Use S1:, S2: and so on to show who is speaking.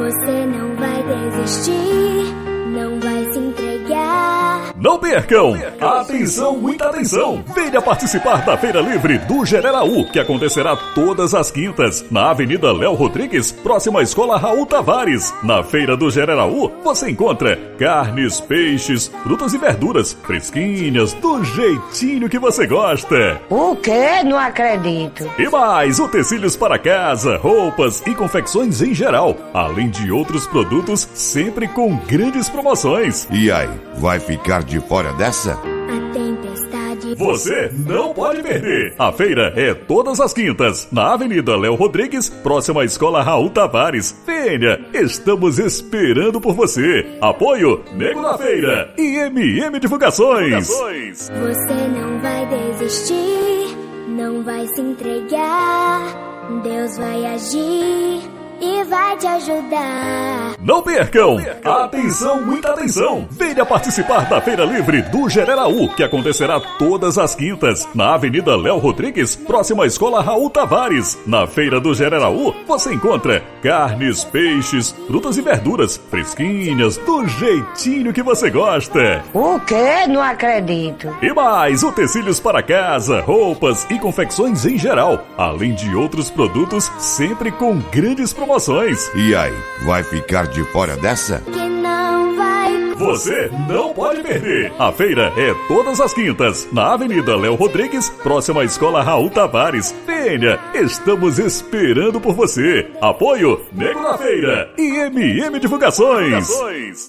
S1: Você não vai desistir, Não
S2: percam! Atenção, muita atenção! Venha participar da Feira Livre do Gereraú, que acontecerá todas as quintas, na Avenida Léo Rodrigues, próxima à Escola Raul Tavares. Na Feira do Gereraú, você encontra carnes, peixes, frutas e verduras, fresquinhas, do jeitinho que você gosta.
S3: O quê? Não acredito.
S2: E mais, utensílios para casa, roupas e confecções em geral, além de outros produtos, sempre com grandes promoções.
S4: E aí, vai ficar de fora dessa?
S1: A tempestade.
S2: Você não pode perder! A feira é todas as quintas, na Avenida Léo Rodrigues, próxima à Escola Raul Tavares. Venha, estamos esperando por você. Apoio Nego da Feira e MM Divulgações.
S1: Você não vai desistir, não vai se entregar. Deus vai agir vai te ajudar.
S2: Não percam! Atenção, muita atenção! Venha participar da Feira Livre do Gereraú, que acontecerá todas as quintas, na Avenida Léo Rodrigues, próxima à Escola Raul Tavares. Na Feira do Gereraú, você encontra carnes, peixes, frutas e verduras, fresquinhas, do jeitinho que você gosta.
S3: O quê? Não acredito.
S2: E mais, utensílios para casa, roupas e confecções em geral, além de outros produtos, sempre com grandes promoções.
S4: E aí, vai ficar de fora dessa?
S1: Que não vai.
S2: Você não pode perder! A feira é todas as quintas, na Avenida Léo Rodrigues, próxima à Escola Raul Tavares. Venha, estamos esperando por você. Apoio Nego da Feira e MM Divulgações.